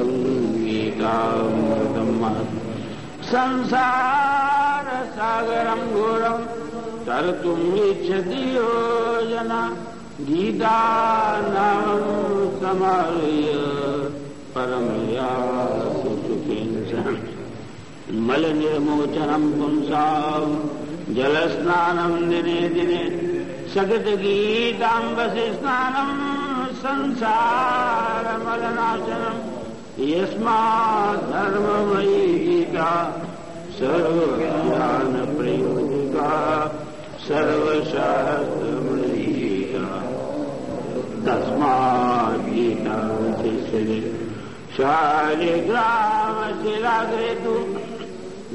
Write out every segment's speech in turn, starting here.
ीता संसारसागरम् घोरम् तर्तुम् इच्छति योजन। गीताना समारुय परमया मलनिर्मोचनम् पुंसाम् जलस्नानम् दिने दिने। सकृतगीताम्बसि स्नानम् संसारमलनाशनम् यस्मा धर्ममयी गीता सर्वज्ञानप्रयोजिता सर्वशास्त्रमयी गीता तस्मात् गीता चले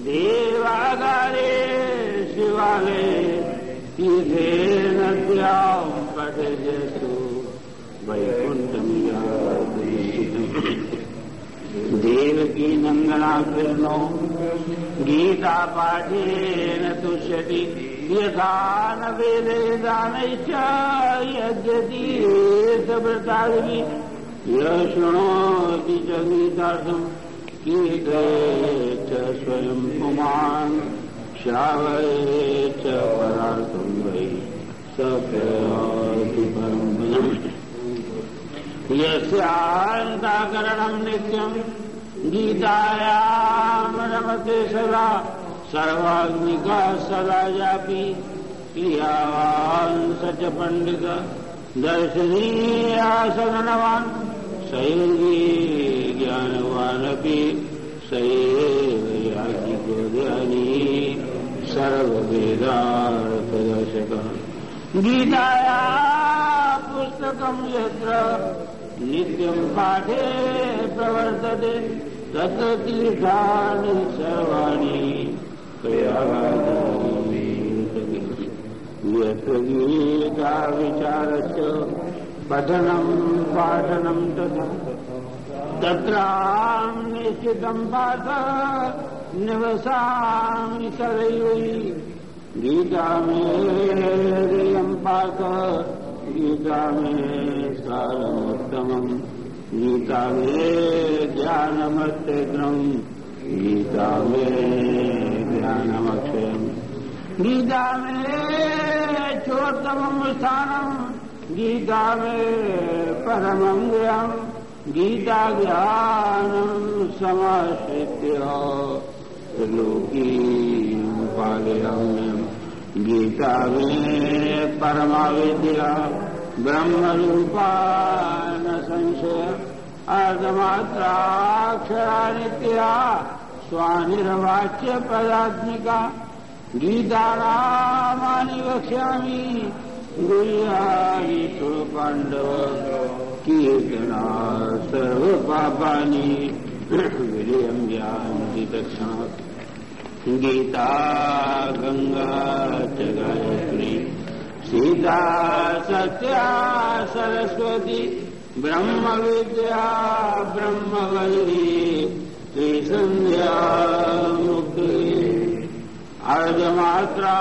देवागारे शिवालये तीर्थे नद्यां पठयतु। गा गु देवकी नन्दनाकृष्णो गीतापाठेन तुष्यति यथा न वेदेदानैश्च यद्यतीर्थव्रतादिभिः यः शृणोति च गीतार्थम् कीर्तये च स्वयं पुमान्, श्रावये च परार्थं वै स प्रयाति परम् यस्यान्ताकरणम् नित्यम् गीतायाम् रमते सदा सर्वाग्निका सदा यापि क्रियावान् स च पण्डित दर्शनीयासगणवान् सैर्गी ज्ञानवानपि सैव याजिको ध्यानी सर्ववेदार्थदर्शकः। गीताया पुस्तकम् यत्र नित्यम् पाठे प्रवर्तते तत्र तीर्थानि सर्वाणि यत्र गीता विचारश्च पठनम् पाठनम् तथा तत्राम् निश्चितम् पाठ, निवसामि सदैव गीता मे हृदयम् पाठ गीता मे सारमुत्तमम् गीता मे ज्ञानमत्यग्रम् गीता मे ज्ञानमक्षयम् गीता मे चोत्तमम् स्थानम् गीता मे परमम् ज्ञानम् गीता ज्ञानम् समाश्रित्य त्रिलोकीमुपालयाम्यम् गीता मे परमाविद्या ब्रह्मरूपा न संशय। अर्धमात्राक्षरा नित्या स्वानिर्वाच्य पदात्मिका गीतानामानि वक्ष्यामि। गुह्यानि कुरु पाण्डव कीर्तना सर्वपापानि विलियम् जानति तत्क्षणात्। गीता, गङ्गा च सीता, सत्या, सरस्वती। ब्रह्मविद्या ब्रह्मवल्ली त्रिसन्ध्या मुक्ति। अर्धमात्राचिदानन्द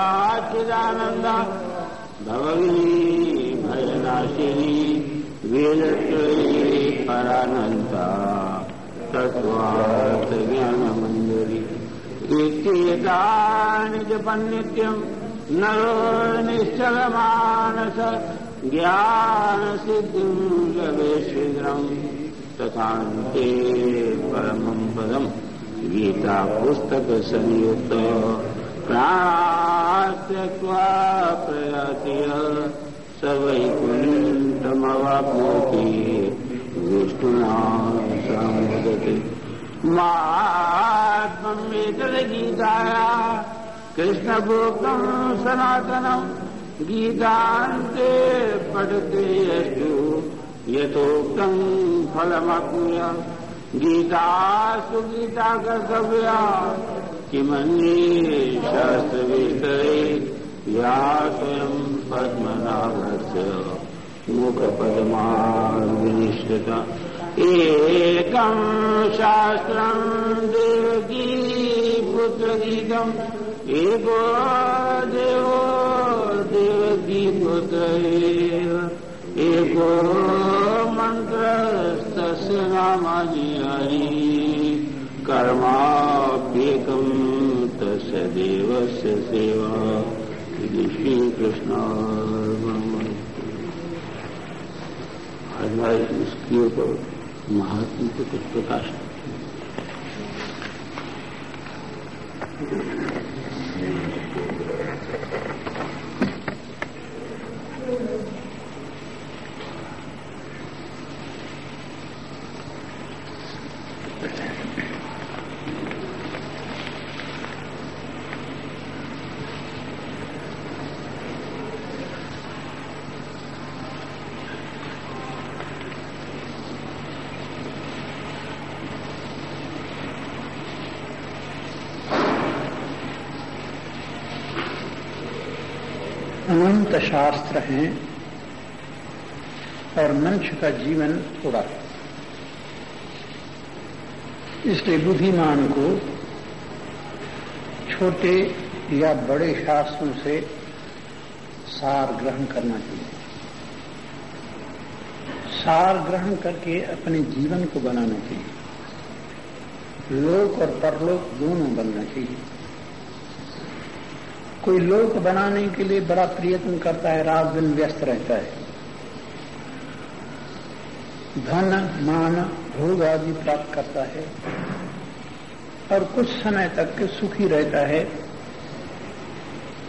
भवनी भयनाशिनी वेदत्रयी परानन्ता तत्त्वात् ज्ञानमञ्जरी। कीर्त्येता निजपन्नित्यम् नरो निश्चलमानस ज्ञानसिद्धिं िरम् तथान्ते परमं पदम् गीतापुस्तकसंयुक्त पुस्तकसंयुक्त प्रयाति प्रयातय सर्वै पुरन्तमवाप्नोति वृष्टुमाजते मात्ममेतद्गीताया कृष्णभोक्तम् सनातनम् गीतान्ते पठते यस्तु यथोक्तम् फलमाप्नुयात् गीता सुगीता कर्तव्या किमन्ये शास्त्रवेतरे या स्वयं पद्मनाभस्य मुखपद्मार्विनिष्ठता एकम् शास्त्रम् देवकी पुत्रगीतम् एको देवो एव एको मन्त्रस्तस्य नामानि हरि। कर्माप्येकम् तस्य देवस्य सेवा। इति श्रीकृष्णार्पणम् आज इसके ऊपर महात्मा को कुछ प्रकाश शास्त्र हैं और मनुष्य का जीवन थोड़ा है। इसलिए बुद्धिमान को छोटे या बड़े शास्त्रों से सार ग्रहण करना चाहिए। सार ग्रहण करके अपने जीवन को बनाना चाहिए। लोक और परलोक दोनों बनना चाहिए। कोई लोक बनाने के लिए बड़ा प्रयत्न करता है, रात दिन व्यस्त रहता है। धन, मान, भोग आदि प्राप्त करता है। और कुछ समय तक के सुखी रहता है।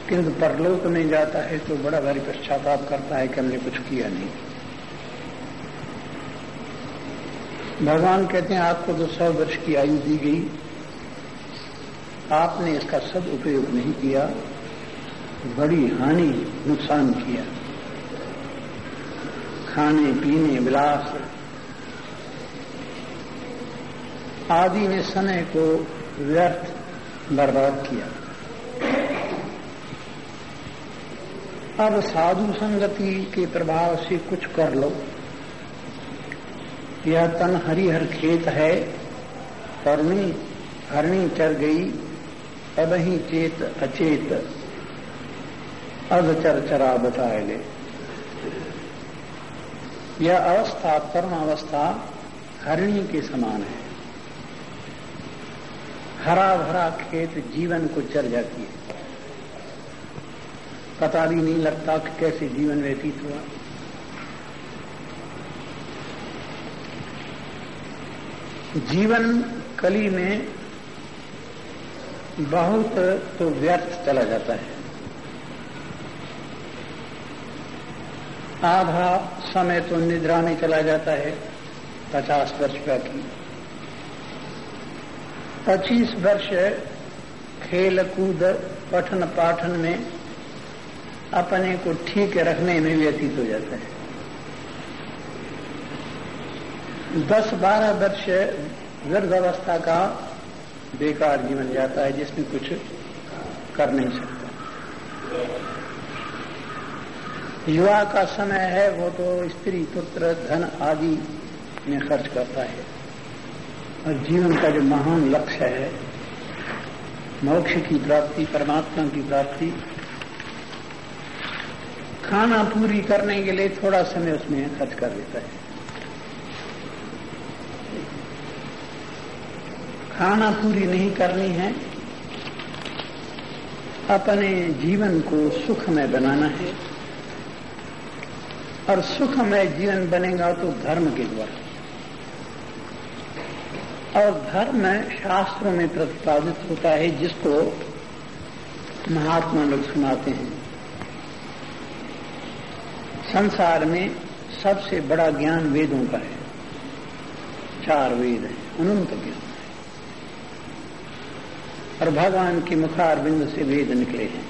किंतु परलोक में जाता है तो बड़ा भारी पश्चाताप करता है कि हमने कुछ किया नहीं। भगवान कहते हैं, आपको तो सौ वर्ष की आयु दी गई। आपने इसका सदुपयोग नहीं किया। बड़ी हानि नुकसान किया। खाने, पीने, विलास। आदि ने समय को व्यर्थ बर्बाद किया। अब साधु संगति के प्रभाव से कुछ कर लो। यह तन हरिहर खेत है करणी हरणी चर गई अब ही चेत अचेत। अधचर चरा बताए ले यह अवस्था कर्म अवस्था हरिणी के समान है। हरा भरा खेत जीवन को चर जाती है। पता भी नहीं लगता कि कैसे जीवन व्यतीत हुआ। जीवन कली में बहुत तो व्यर्थ चला जाता है। आधा समय तो निद्रा में चला जाता है, पचास वर्ष का की पच्चीस वर्ष खेल कूद पठन पाठन में अपने को ठीक रखने में व्यतीत हो जाता है। दस बारह वर्ष वृद्ध अवस्था का बेकार जीवन जाता है, जिसमें कुछ कर नहीं सकता। युवा का समय है, वो तो स्त्री, पुत्र, धन आदि में खर्च करता है। और जीवन का जो महान लक्ष्य है, मोक्ष की प्राप्ति, परमात्मा की प्राप्ति, खाना पूरी करने के लिए थोड़ा समय उसमें खर्च कर देता है। खाना पूरी नहीं करनी है, अपने जीवन को सुख में बनाना है। और सुखमय जीवन बनेगा तो धर्म के द्वारा। और धर्म शास्त्रों में प्रतिपादित होता है, जिसको महात्मा लोग सुनाते हैं। संसार में सबसे बड़ा ज्ञान वेदों का है। चार वेद हैं, अनंत ज्ञान है। और भगवान के मुखार बिंद से वेद निकले हैं।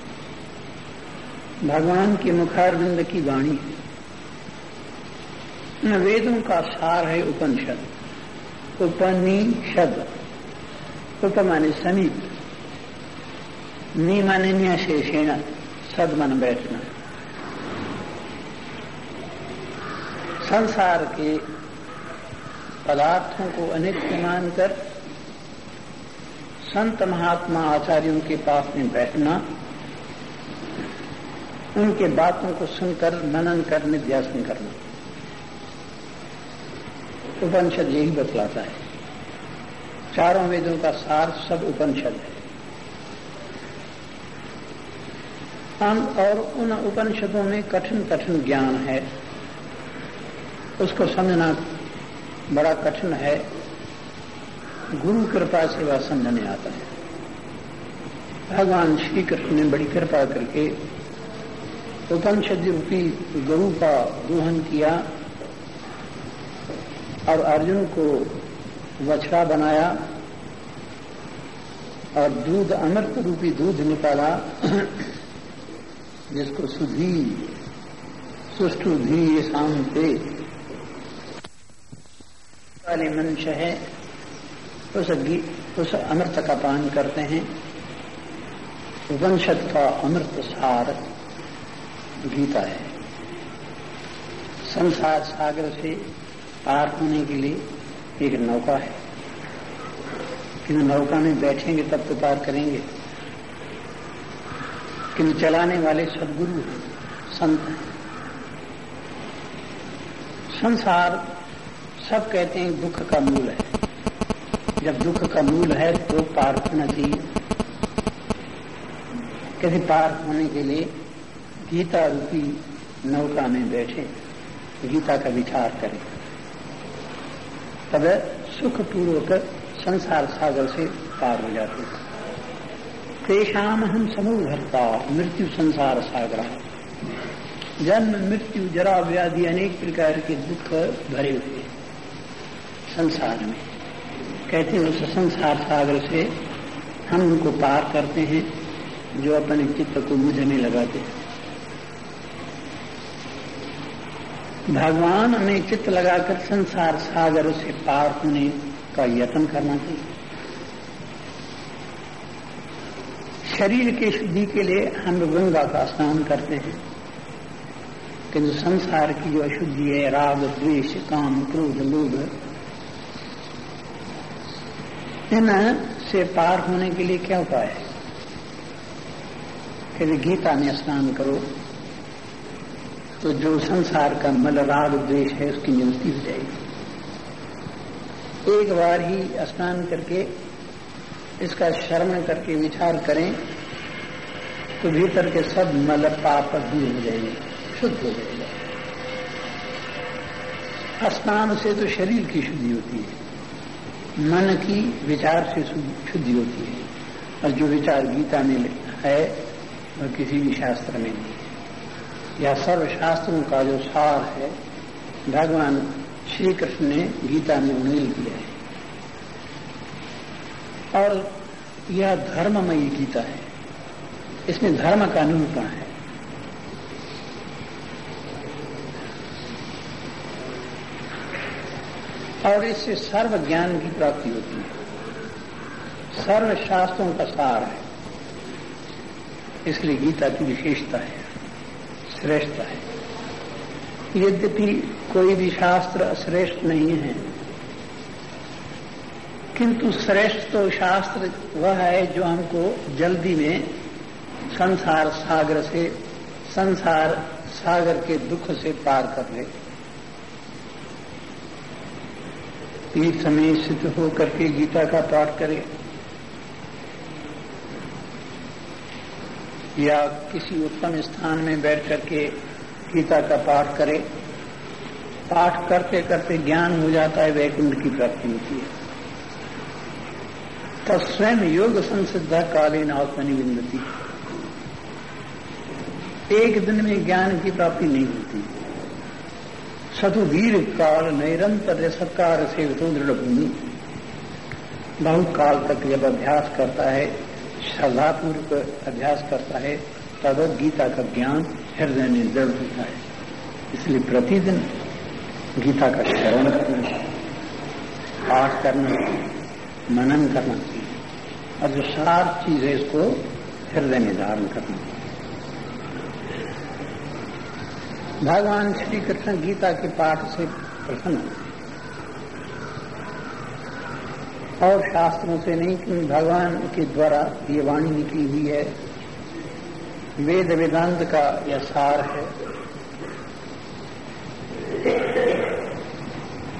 भगवान के मुखार बिंद की वाणी है। वेदों का सार है उपनिषद उपनिषद उप माने समीप नी माने न्याशेषेण सद मन बैठना। संसार के पदार्थों को अनित्य मानकर संत महात्मा आचार्यों के पास में बैठना, उनके बातों को सुनकर मनन कर निध्यासन करना। उपनिषद यही बतलाता है। चारों वेदों का सार सब उपनिषद है। हम और उन उपनिषदों में कठिन कठिन ज्ञान है। उसको समझना बड़ा कठिन है। गुरु कृपा से वह समझने आता है। भगवान श्री कृष्ण ने बड़ी कृपा करके उपनिषद रूपी गुरु का दोहन किया। और अर्जुन को वछड़ा बनाया और दूध, अमृत रूपी दूध निकाला, जिसको सुधी सुष्टु धी शांति वाले मनुष्य है, उस उस अमृत का पान करते हैं। उपनिषद का अमृत सार गीता है। संसार सागर से पार होने के लिए एक नौका है। किन नौका में बैठेंगे, तब तो पार करेंगे। किन चलाने वाले सदगुरु हैं, संत हैं। संसार, सब कहते हैं दुख का मूल है। जब दुख का मूल है तो पार होना चाहिए। कभी पार होने के लिए गीता रूपी नौका में बैठे, गीता का विचार करें। तब सुख पूर्वक संसार सागर से पार हो जाते तेषाम हम समूहरता, मृत्यु संसार सागर। जन्म, मृत्यु, जरा व्याधि अनेक प्रकार के दुख भरे हुए संसार में। कहते हैं, उस संसार सागर से हम उनको पार करते हैं, जो अपने चित्त को मुझमें लगाते हैं। भगवान हमें चित्त लगाकर संसार सागर से पार होने का यत्न करना चाहिए। शरीर की शुद्धि के लिए हम गंगा का स्नान करते हैं। किंतु संसार की जो अशुद्धि है, राग, द्वेष, काम, क्रोध, लोभ, इन से पार होने के लिए क्या उपाय है? कि गीता में स्नान करो। तो जो संसार का मल राग द्वेष है, उसकी निवृत्ति हो जाएगी। एक बार ही स्नान करके, इसका श्रवण करके विचार करें तो भीतर के सब मल पाप दूर हो जाएँगे, शुद्ध हो जाएगा। स्नान से तो शरीर की शुद्धि होती है, मन की विचार से शुद्धि होती है, और जो विचार गीता में है, वह किसी भी शास्त्र में नहीं। या सर्व शास्त्रों का जो सार है, भगवान श्री कृष्ण ने गीता में उन्नील किया है। और यह धर्ममयी गीता है। इसमें धर्म का निरूपण है। और इससे सर्व ज्ञान की प्राप्ति होती है। सर्व शास्त्रों का सार है। इसलिए गीता की विशेषता है। श्रेष्ठता है। यद्यपि कोई भी शास्त्र श्रेष्ठ नहीं है, किंतु श्रेष्ठ तो शास्त्र वह है जो हमको जल्दी में संसार सागर से, संसार सागर के दुख से पार कर ले। तीर्थ में सिद्ध होकर के गीता का पाठ करे। या किसी उत्तम स्थान में बैठ करके गीता का पाठ करे। पाठ करते करते ज्ञान हो जाता है, वैकुंठ की प्राप्ति होती है। तो स्वयं योग संसिद्धा कालीन आत्मनि विन्दती एक दिन में ज्ञान की प्राप्ति नहीं होती। सतु दीर्घ काल निरंतर सत्कार से दृढ़ भूमि। बहुत काल तक जब अभ्यास करता है श्रद्धापूर्वक अभ्यास करता है तब गीता का ज्ञान हृदय में दृढ़ होता है। इसलिए प्रतिदिन गीता का श्रवण करना पाठ करना मनन करना चाहिए, और जो सार चीज़ है इसको हृदय में धारण करना भगवान श्री कृष्ण गीता के पाठ से प्रसन्न और शास्त्रों से नहीं कि भगवान के द्वारा ये वाणी निकली हुई है। वेद वेदांत का यह सार है।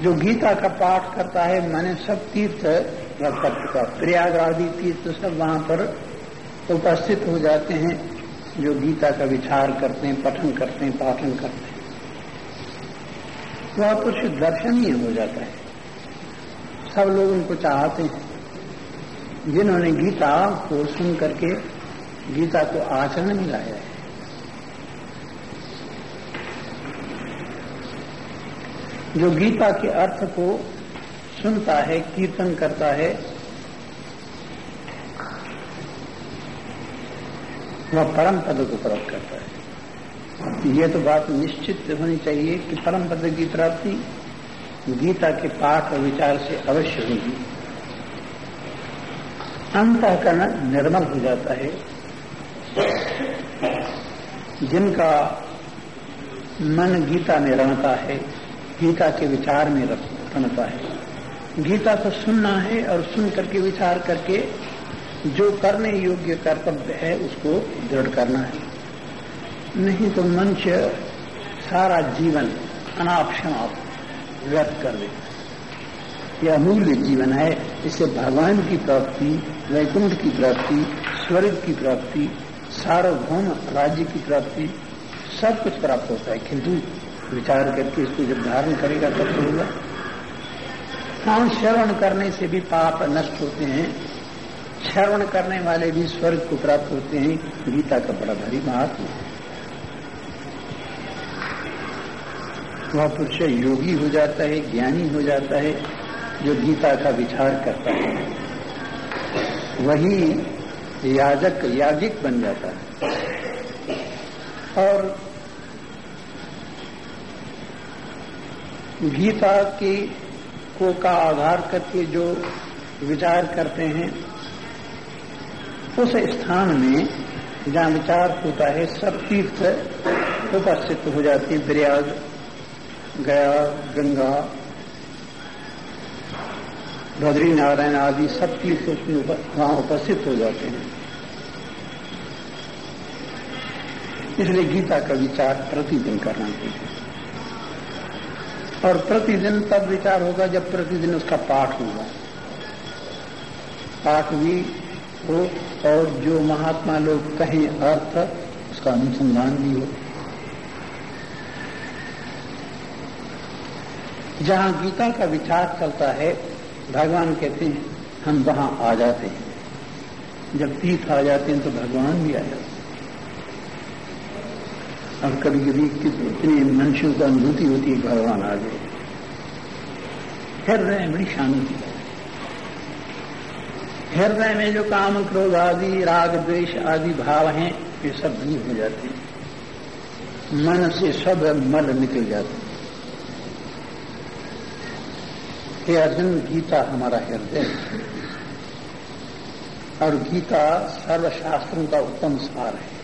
जो गीता का पाठ करता है, मैंने सब तीर्थ कर चुका प्रयागरादि तीर्थ सब वहाँ पर उपस्थित हो जाते हैं, जो गीता का विचार करते हैं, पठन करते हैं, पाठन करते हैं। वह कुछ दर्शनीय हो जाता है। सब लोग उनको चाहते हैं। जिन्होंने गीता को सुन करके गीता को आचरण में लाया है। जो गीता के अर्थ को सुनता है, कीर्तन करता है, वह परम पद को प्राप्त करता है। ये तो बात निश्चित होनी चाहिए कि परम पद की प्राप्ति गीता के पाठ और विचार से अवश्य होगी। अंतकरण निर्मल हो जाता है। जिनका मन गीता में रहता है, गीता के विचार में रहता है। गीता को सुनना है और सुन करके विचार करके जो करने योग्य कर्तव्य है, उसको दृढ़ करना है। नहीं तो मनुष्य सारा जीवन अनाप शनाप व्यर्थ कर देता है यह अमूल्य जीवन है। इससे भगवान की प्राप्ति, वैकुंठ की प्राप्ति, स्वर्ग की प्राप्ति, सार्वभौम राज्य की प्राप्ति, सब कुछ प्राप्त होता है। किंतु विचार करके इसको जब धारण करेगा, तब तो होगा। हाँ श्रवण करने से भी पाप नष्ट होते हैं। श्रवण करने वाले भी स्वर्ग को प्राप्त होते हैं। गीता का बड़ा भारी महात्मा है। वह पुरुष योगी हो जाता है, ज्ञानी हो जाता है, जो गीता का विचार करता है। वही याजक, याजिक बन जाता है। और गीता की को का आधार करके जो विचार करते हैं, उस स्थान में जहाँ विचार होता है, सब तीर्थ उपस्थित हो जाती है प्रयाग गया, गंगा, बद्री नारायण आदि सब तीर्थ उसमें वहाँ उपस्थित हो जाते हैं। इसलिए गीता का विचार प्रतिदिन करना चाहिए। और प्रतिदिन तब विचार होगा जब प्रतिदिन उसका पाठ होगा। पाठ भी हो और जो महात्मा लोग कहें अर्थ, उसका अनुसंधान भी हो। जहाँ गीता का विचार चलता है, भगवान कहते हैं, हम वहाँ आ जाते हैं। जब तीर्थ आ जाते हैं तो भगवान भी आ जाते हैं। और कभी कभी कितने मनुष्यों को अनुभूति होती है, भगवान आ गए। हृदय बड़ी शांति हृदय में जो काम क्रोध आदि, राग, द्वेष आदि, भाव हैं, ये सब दूर हो जाते हैं। मन से सब मल निकल जाते हैं। हे, अर्जुन, गीता हमारा हृदय और गीता सर्वशास्त्रों का उत्तम सार है।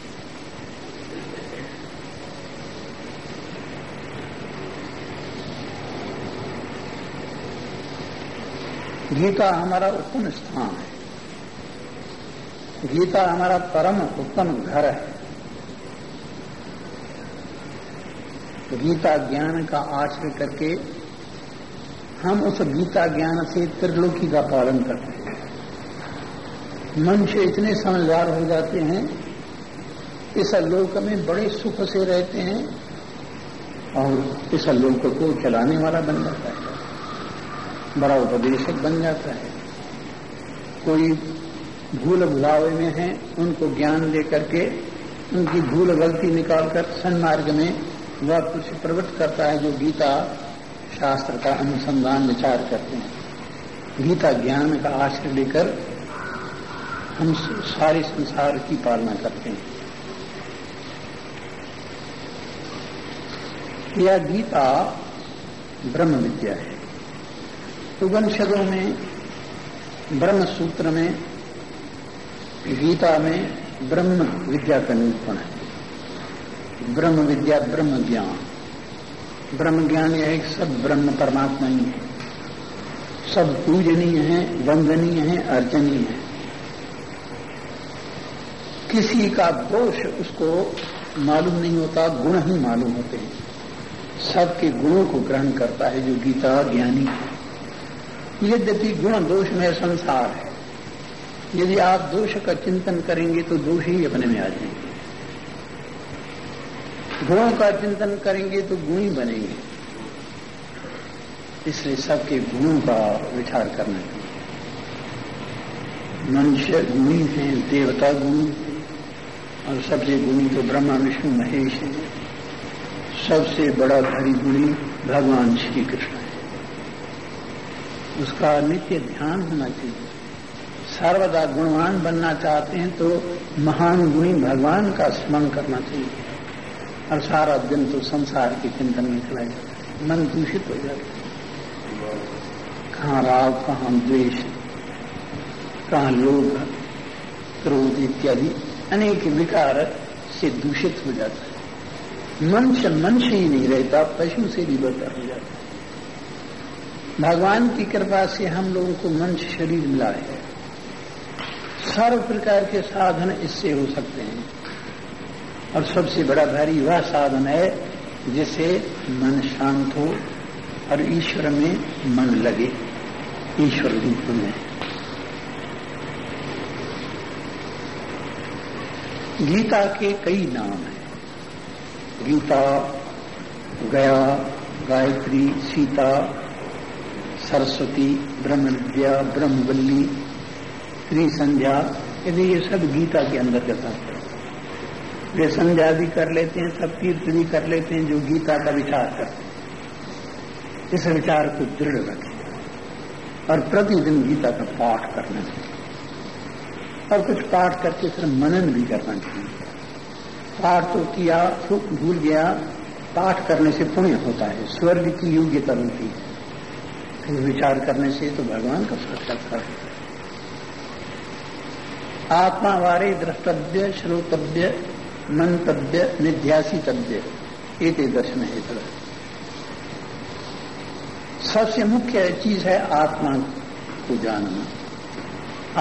गीता हमारा उत्तम स्थान है। गीता हमारा परम उत्तम घर है। गीता ज्ञान का आश्रय करके हम उस गीता ज्ञान से त्रिलोकी का पालन करते हैं। मनुष्य इतने समझदार हो जाते हैं, इस लोक में बड़े सुख से रहते हैं और इस लोक को चलाने वाला बन जाता है। बड़ा उपदेशक बन जाता है। कोई भूल भुलावे में है, उनको ज्ञान दे करके उनकी भूल गलती निकालकर सन्मार्ग में वह कुछ प्रवृत्त करता है जो गीता शास्त्र का अनुसंधान विचार करते हैं। गीता ज्ञान का आश्रय लेकर हम सारे संसार की पालना करते हैं। यह गीता ब्रह्म विद्या है। उपनिषदों में ब्रह्म सूत्र में, गीता में ब्रह्म विद्या का निरूपण है। ब्रह्म विद्या ब्रह्म ज्ञान ब्रह्म ज्ञान यह सब ब्रह्म परमात्मा ही है। सब पूजनीय है, वंदनीय है, अर्चनीय है। किसी का दोष उसको मालूम नहीं होता, गुण ही मालूम होते हैं। सबके गुणों को ग्रहण करता है, जो गीता ज्ञानी है। यद्यपि गुण दोष में संसार है, यदि आप दोष का चिंतन करेंगे तो दोष ही अपने में आ जाएँगे। गुणों का चिंतन करेंगे तो गुण बनेंगे। इसलिए सबके गुणों का विचार करना चाहिए। मनुष्य गुणी है, देवता गुणी हैं, और सबसे गुणी तो ब्रह्मा, विष्णु, महेश है। सबसे बड़ा धरी गुणी भगवान श्री कृष्ण है। उसका नित्य ध्यान होना चाहिए। सर्वदा गुणवान बनना चाहते हैं तो महान गुणी भगवान का स्मरण करना चाहिए। और सारा दिन तो संसार के चिंतन में चला जाता। मन दूषित हो जाता। कहाँ राग, कहाँ द्वेष, कहाँ लोभ, क्रोध इत्यादि अनेक विकार से दूषित हो जाता। है मनुष्य मनुष्य ही नहीं रहता, पशु से भी बदतर हो जाता। है भगवान की कृपा से हम लोगों को मनुष्य शरीर मिला है। सर्व प्रकार के साधन इससे हो सकते हैं। और सबसे बड़ा भारी वह साधन है जिससे मन शांत हो और ईश्वर में मन लगे। ईश्वर रूप में। गीता के कई नाम हैं। गीता, गया, गायत्री, सीता, सरस्वती ब्रह्म विद्या ब्रह्मवल्ली श्री संध्या यदि ये सब गीता के अंतर्गत हैं। वे संध्या भी कर लेते हैं, सब तीर्थ भी कर लेते हैं, जो गीता का विचार करते हैं। इस विचार को दृढ़ रखें और प्रतिदिन गीता का पाठ करना चाहिए। और कुछ पाठ करके फिर मनन भी करना चाहिए। पाठ तो किया तो भूल गया, पाठ करने से पुण्य होता है, स्वर्ग की योग्यता होती है। फिर विचार करने से तो भगवान का साक्षात्कार होता है। आत्मा वारे द्रष्टव्य, श्रोतव्य मंतव्य निध्यासितव्य एक दर्शन है तरह सबसे मुख्य चीज़ है आत्मा को जानना।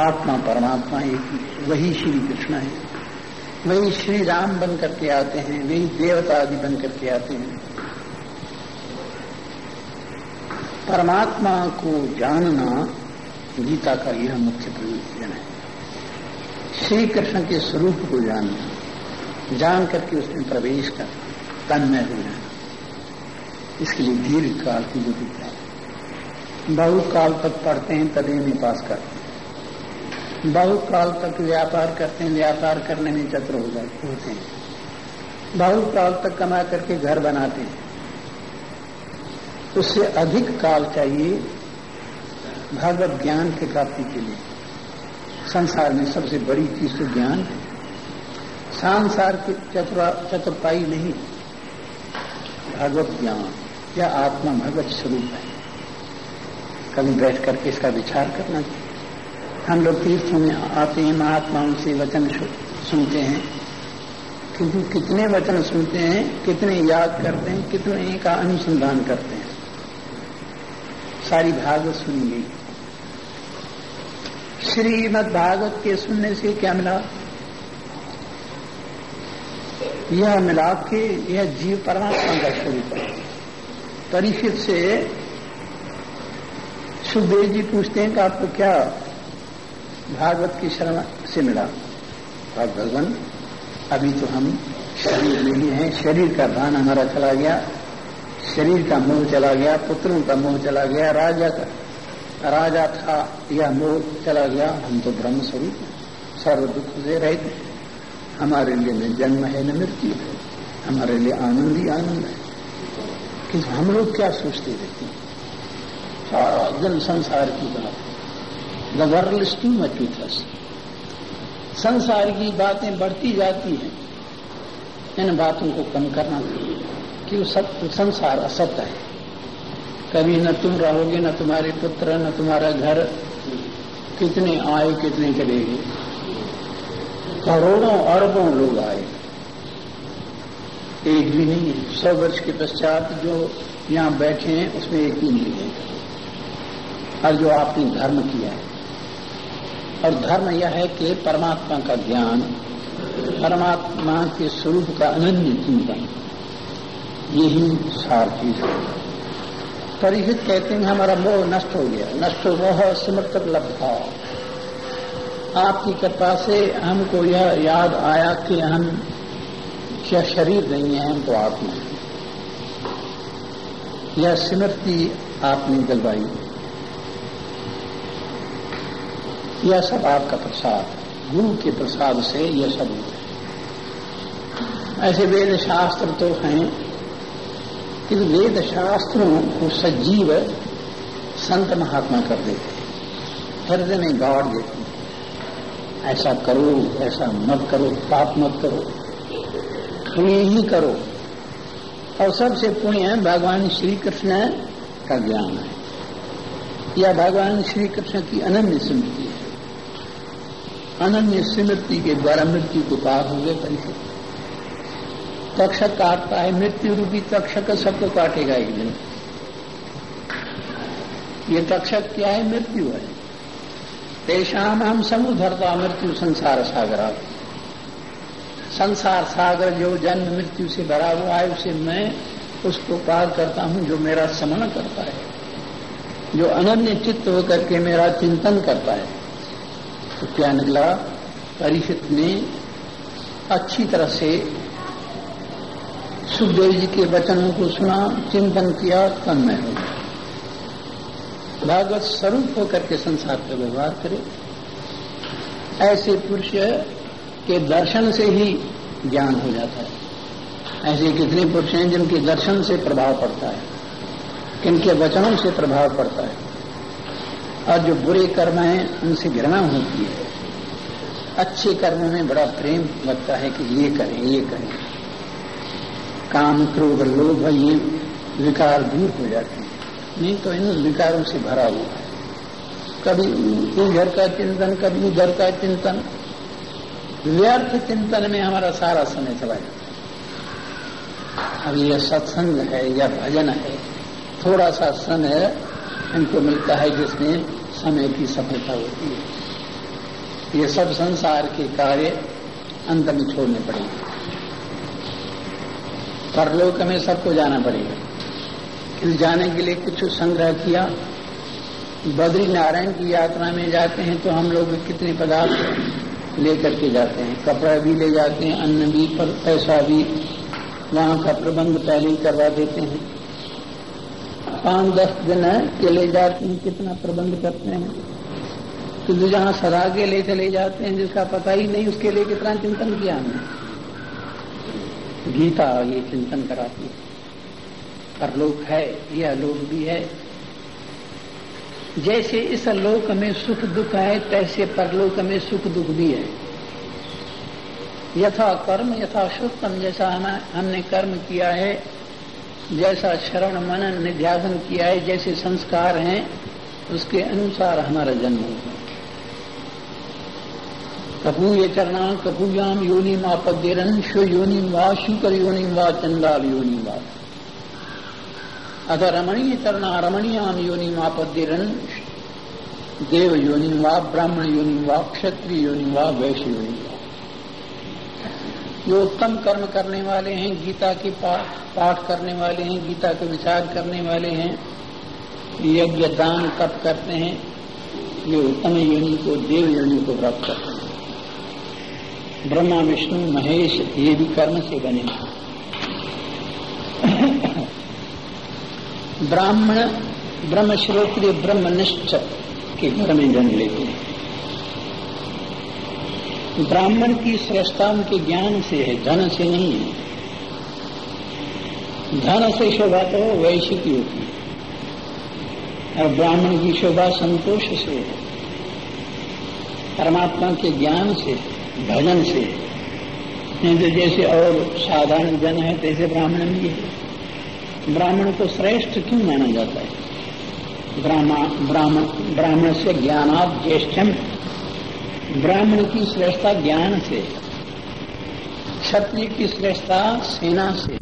आत्मा परमात्मा एक वही श्री कृष्ण है। वही श्री राम बन करके आते हैं, वही देवता आदि बन करके आते हैं। परमात्मा को जानना गीता का यह मुख्य प्रयोजन है। श्री कृष्ण के स्वरूप को जानना। जान करके उसमें प्रवेश कर तन्मय हो। जाना इसके लिए दीर्घ काल की ज़रूरत है। बहुत काल तक पढ़ते हैं, तभी में पास करते हैं। बहुत काल तक व्यापार करते हैं, व्यापार करने में चतुर हो जाते होते हैं। बहुत काल तक कमा करके घर बनाते हैं। उससे अधिक काल चाहिए भागवत ज्ञान की प्राप्ति के लिए। संसार में सबसे बड़ी चीज़ तो ज्ञान है। सांसार की चतुरा चतुर्पाई नहीं। भागवत ज्ञान या आत्मा भगवत स्वरूप है। कभी बैठ करके इसका विचार करना चाहिए। हम लोग तीर्थों में आते हैं, महात्माओं से वचन सुनते हैं। किंतु कितने वचन सुनते हैं, कितने याद करते हैं, कितने का अनुसंधान करते हैं। सारी भागवत सुनी गई श्रीमद भागवत के सुनने से क्या मिला? यह मिला कि, यह जीव परमात्मा का स्वरूप है। परीक्षित से सुखदेव जी पूछते हैं कि आपको क्या भागवत की शरण से मिला? और भगवान, अभी तो हम शरीर में ही हैं। शरीर का भान हमारा चला गया, शरीर का मोह चला गया, पुत्रों का मोह चला गया, राजा का, राजा था, यह मोह चला गया। हम तो ब्रह्म स्वरूप सर्व दुख से रहते हमारे लिए न जन्म है, न मृत्यु है। हमारे लिए आनंद ही आनंद है। कि हम लोग क्या सोचते रहते हैं? सारा दिन संसार की बात। The world is too much with us संसार की बातें बढ़ती जाती हैं। इन बातों को कम करना कि वो सब संसार असत्य है। कभी न तुम रहोगे, न तुम्हारे पुत्र, न तुम्हारा घर। कितने आए, कितने चलेगे करोड़ों अरबों लोग आए। एक भी नहीं है। सौ वर्ष के पश्चात जो यहाँ बैठे हैं, उसमें एक भी नहीं है। और जो आपने धर्म किया है। और धर्म यह है कि परमात्मा का ज्ञान, परमात्मा के स्वरूप का अनन्य चिंतन यही सार चीज़ है। परिहित कहते हैं, हमारा मोह नष्ट हो गया। नष्ट मोह समर्थक लब्धा। आपकी कृपा से हमको यह याद आया कि हम क्या शरीर नहीं है, हम तो आत्मा यह स्मृति आपने दिलवाई यह सब आपका प्रसाद, गुरु के प्रसाद से यह सब होता है। ऐसे वेद शास्त्र तो हैं कि वेद शास्त्रों को सजीव संत महात्मा कर देते हैं। हृदय में गाड़ देते ऐसा करो, ऐसा मत करो, पाप मत करो पुण्य ही करो। और सबसे पुण्य है, भगवान श्री कृष्ण का ज्ञान है। या भगवान श्री कृष्ण की अनन्य स्मृति है। अनन्य स्मृति के द्वारा मृत्यु को पार हो गए परिषद। तक्षक काटता है, मृत्यु रूपी तक्षक सबको काटेगा एक दिन। ये तक्षक क्या है? मृत्यु है। तेषाम हम समुधरता मृत्यु संसार सागरा। संसार सागर जो जन्म, मृत्यु से भरा हुआ है, उसे मैं उसको पार करता हूँ जो मेरा समन करता है। जो अनन्य चित्त होकर के मेरा चिंतन करता है। तो क्या निकला? परिषित ने अच्छी तरह से सुखदेव जी के वचनों को सुना, चिंतन किया, तन्मय हो भागवत स्वरूप होकर के संसार का व्यवहार करे। ऐसे पुरुष के दर्शन से ही ज्ञान हो जाता है। ऐसे कितने पुरुष हैं जिनके दर्शन से प्रभाव पड़ता है, किनके वचनों से प्रभाव पड़ता है। और जो बुरे कर्म हैं, उनसे घृणा होती है। अच्छे कर्मों में बड़ा प्रेम लगता है कि ये करें ये करें। काम, क्रोध, लोभ, ये विकार दूर हो जाते हैं। नहीं तो इन विकारों से भरा हुआ है। कभी इधर का चिंतन, कभी उधर का चिंतन। व्यर्थ चिंतन में हमारा सारा समय चला जाता है। अब यह सत्संग है या भजन है, थोड़ा सा समय हमको मिलता है जिसमें समय की सफलता होती है। ये सब संसार के कार्य अंत में छोड़ने पड़ेंगे। परलोक में सबको जाना पड़ेगा। इस जाने के लिए कुछ संग्रह किया। बद्री नारायण की यात्रा में जाते हैं तो हम लोग कितने पदार्थ लेकर के जाते हैं। कपड़ा भी ले जाते हैं, अन्न भी, पर पैसा भी। वहाँ का प्रबंध पहले ही करवा देते हैं। पाँच दस दिन के ले जाते हैं, कितना प्रबंध करते हैं। तो जहाँ सदा के ले चले जाते हैं, जिसका पता ही नहीं, उसके लिए कितना चिंतन किया हमने। गीता ये चिंतन कराती है। परलोक है यह लोक भी है। जैसे इस लोक में सुख दुख है तैसे परलोक में सुख दुख भी है। यथा कर्म यथा श्रुतम जैसा हम, हमने कर्म किया है जैसा शरण मनन निध्यासन किया है जैसे संस्कार हैं उसके अनुसार हमारा जन्म होगा। कपूय चरणा कपूयाम योनि आपद्यरन शो योनि वा शुकर योनि वा चंदाल योनि वा। अथ रमणीय चरणा रमणीयाम योनि आपद्यरन देव योनि वा ब्राह्मण योनि वा क्षत्रिय योनि वा वैश्य योनि जो उत्तम कर्म करने वाले हैं, गीता के पाठ करने वाले हैं, गीता के विचार करने वाले हैं, यज्ञ दान तप करते हैं, ये उत्तम योनि को देव योनि को प्राप्त करते हैं। ब्रह्मा, विष्णु, महेश, ये भी कर्म से बने ब्राह्मण ब्रह्म श्रोत्रिय ब्रह्मनिष्ठ के घर में जन्म लेते हैं। ब्राह्मण की श्रेष्ठता उनके ज्ञान से है, धन से नहीं है। धन से शोभा तो वैश्य की होती है। और ब्राह्मण की शोभा संतोष से है। परमात्मा के ज्ञान से, भजन से। तो जैसे और साधारण जन है, तैसे ब्राह्मण भी है। ब्राह्मण को श्रेष्ठ क्यों माना जाता है? ब्राह्मण से ज्ञानात ज्येष्ठम। ब्राह्मण की श्रेष्ठता ज्ञान से, क्षत्रिय की श्रेष्ठता सेना से।